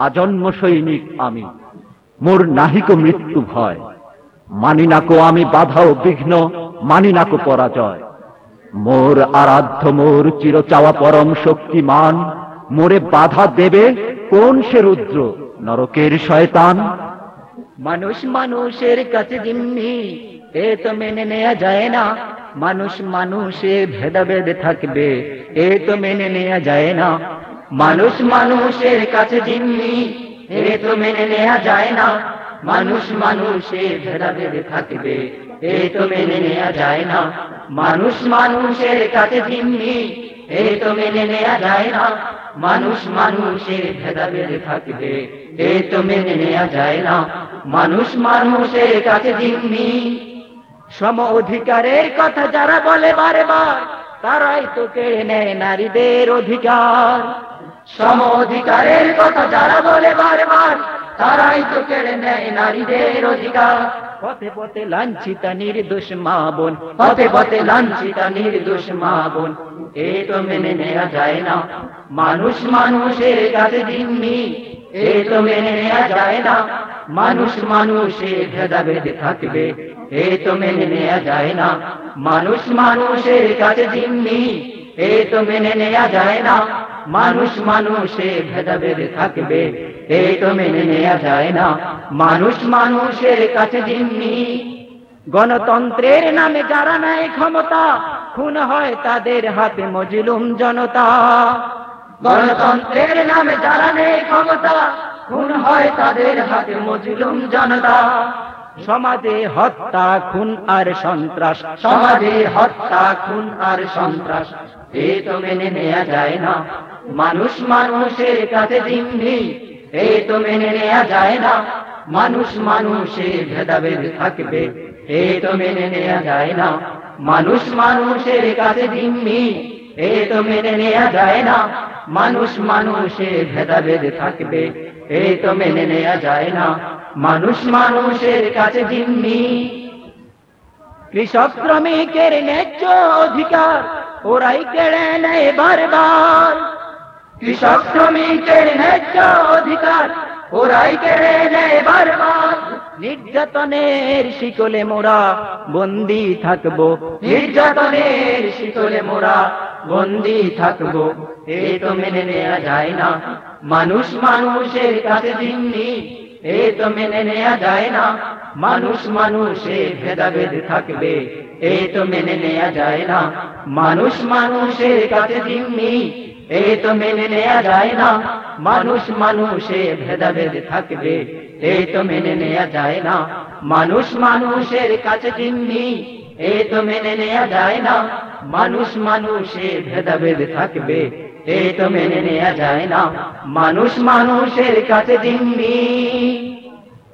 আজন্ম সৈনিক আমি। মোর নাহিক মৃত্যু ভয়। মানি নাকো আমি বাধা ও বিঘ্ন, মানি নাকো পরাজয়। মোর আরাধ্য, মোর চির চাওয়া পরম শক্তিমান। মোরে বাধা দেবে কোন সে রুদ্র, নরকের শয়তান। মানুষ মানুষের কাছে জিম্মি, এ তো মেনে নেওয়া যায় না। মানুষ মানুষে ভেদাভেদ থাকবে, এ তো মেনে নেওয়া যায় না। মানুষ মানুষের কাছে জিম্মি, এ তো মেনে নেওয়া যায় না। মানুষ মানুষে ভেদাভেদ থাকবে, এ তো মেনে নেওয়া যায় না। মানুষ মানুষের কাছে জিম্মি, এ তো মেনে নেওয়া যায় না। মানুষ মানুষের ভেদাভেদ থাকবে, এ তো মেনে নেওয়া যায় না। মানুষ মানুষের কাছে জিম্মি। সম অধিকারের কথা যারা বলে বারে বার, তারাই তো কেড়ে নেয় নারীদের অধিকার। সম অধিকারের কথা যারা বলে বারবার তারাই তো কেড়ে নেয় নারীদের অধিকার। পথে পথে লাঞ্ছিতা নির্দোষ মা বোন পথে পথে লাঞ্ছিতা নির্দোষ মা বোন এ তো মেনে নেওয়া যায় না। মানুষ মানুষের কাছে জিম্মি এ তো মেনে নেওয়া যায় না। মানুষ মানুষে ভেদাভেদ থাকবে এ তো মেনে নেওয়া যায় না। মানুষ মানুষের কাছে জিম্মি এ তো মেনে নেওয়া যায় না। মানুষ মানুষে ভেদাভেদ থাকবে, এ তো মেনে নেওয়া যায় না। মানুষ মানুষের কাছে জিম্মি। গণতন্ত্রের নামে যারা নেয় ক্ষমতা, খুন হয় তাদের হাতে মজলুম জনতা। গণতন্ত্রের নামে যারা নেই ক্ষমতা, খুন হয় তাদের হাতে মজলুম জনতা। সমাজে হত্যা, খুন আর সন্ত্রাস, সমাজে হত্যা, খুন আর সন্ত্রাস, এ তো মেনে নেওয়া যায় না। মানুষ মানুষের কাছে জিম্মি এ তো মেনে নেওয়া যায় না। মানুষ মানুষে ভেদাভেদ থাকবে এ তো মেনে নেওয়া যায় না। মানুষ মানুষের কাছে জিম্মি এ তো মেনে নেওয়া যায় না। মানুষ মানুষে ভেদাভেদ থাকবে এ তো মেনে নেওয়া যায় না। মানুষ মানুষের কাছে জিম্মি। কৃষক শ্রমিকের ন্যায্য অধিকার ওরাই কেড়ে নেয় বারবার। কৃষক শ্রমিকের ন্যায্য অধিকার, ওরাই কেড়ে নেয় বারবার। নির্যাতনের শিকলে মোরা বন্দি থাকব। নির্যাতনের শিকলে মোরা বন্দি থাকব। এ তো মেনে নেওয়া যায় না। মানুষ মানুষের কাছে জিম্মি। এ তো মেনে নেওয়া যায় না। মানুষ মানুষে ভেদাভেদ থাকবে। এ তো মেনে যায় না। মানুষ মানুষের কাছে জিম্মি। এ তো মেনে নেওয়া যায় না। মানুষ মানুষে ভেদাভেদ থাকবে। এ তো মেনে যায় না। মানুষ মানুষের কাছে জিম্মি। এ তো মেনে নেওয়া যায় না। মানুষ মানুষে ভেদাভেদ থাকবে। এ তো মেনে নেওয়া যায় না। মানুষ মানুষের কাছে জিম্মি।